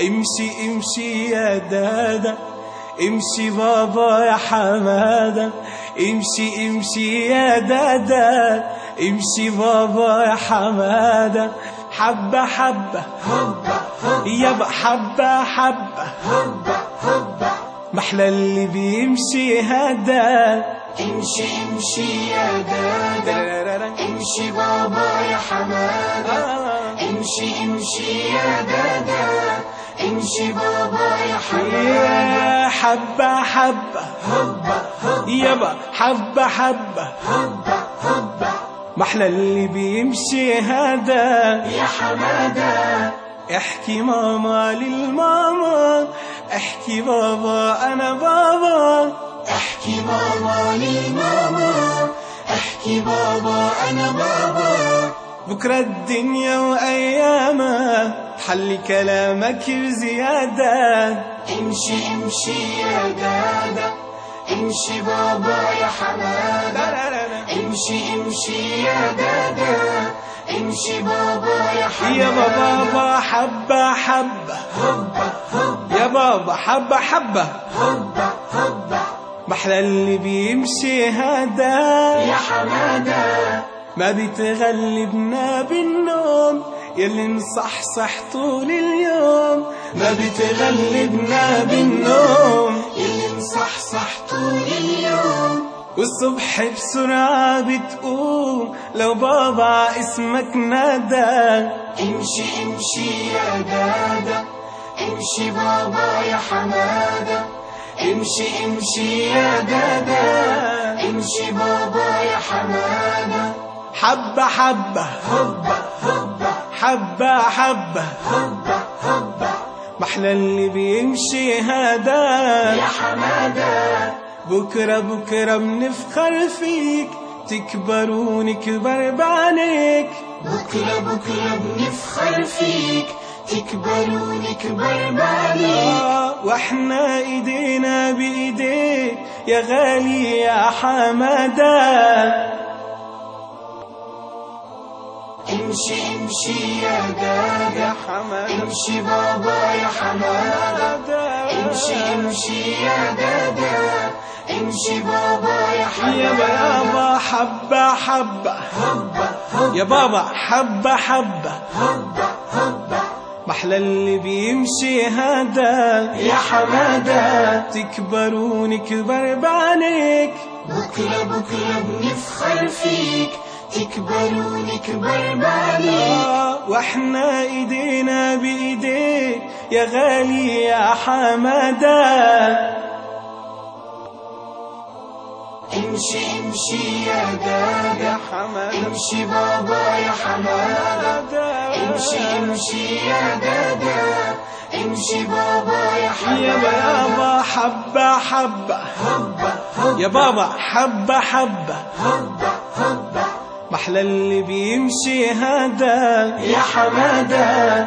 امشي امشي يا دادا. امشي بابا يا حمادة امشي امشي يا دادا. امشي بابا يا حمادة حبة حبة. هبة هبة يابا حبة حبة. هبة هبة محلى اللي بيمشي هدا امشي امشي يا دادا. امشي بابا يا حمادة امشي امشي يا دادا. امشي بابا يا حمادة يا حبة حبة هبة هبة يابا حبة حبة هبة هبة محلى اللي بيمشي هدا يا حمادة احكي ماما للماما. احكي بابا أنا بابا. احكي ماما للماما. احكي بابا أنا بابا. بكرة الدنيا وأيامها حلي كلامك بزيادة. امشي امشي يا دادا. امشي بابا يا حمادة. امشي امشي يا دادا. امشي بابا يا حمادة. يا بابا حبة حبة. هبة هبة يا بابا حبة حبة. هبة هبة محلى اللي بيمشي هدا يا حمادة. ما بتغلبنا بالنوم يلي نصحصح طول اليوم. ما بتغلبنا بالنوم اللي مصحصح طول اليوم. والصبح بسرعة بتقوم لو بابا اسمك نادى. امشي امشي يا دادا امشي بابا يا حمادة. امشي امشي يا دادا امشي بابا يا حمادة. حبة حبة. هبة هبة حبة حبة. هبة هبة محلى اللي بيمشي هدا يا حمادة. بكرة بكرة بنفخر فيك. تكبر ونكبر بعينيك بكرة بكرة بنفخر فيك. تكبر ونكبر بعدين آه، وإحنا إيدينا بإيديك. يا غالي يا حمادة. امشي امشي يا دادا يا حماده امشي بابا يا حمادة امشي امشي يا دادا امشي بابا يا يا حمادة بابا حبة حبة. هبة هبة يا بابا حبة حبة. هبة هبة محلى اللي بيمشي هدا يا حمادة. تكبر ونكبر بعينيك بكرة بكرة بنفخر فيك. تكبر ونكبر بعدين آه، وإحنا ايدينا بايديك يا غالي يا حمادة. امشي امشي يا دادا. يا حمادة. امشي بابا يا حمادة. امشي امشي يا دادا. امشي بابا يا يا حمادة بابا حبة حبة. هبة هبة. يا بابا حبة حبة. هبة هبة. محلى اللي بيمشي هدا يا حمادة.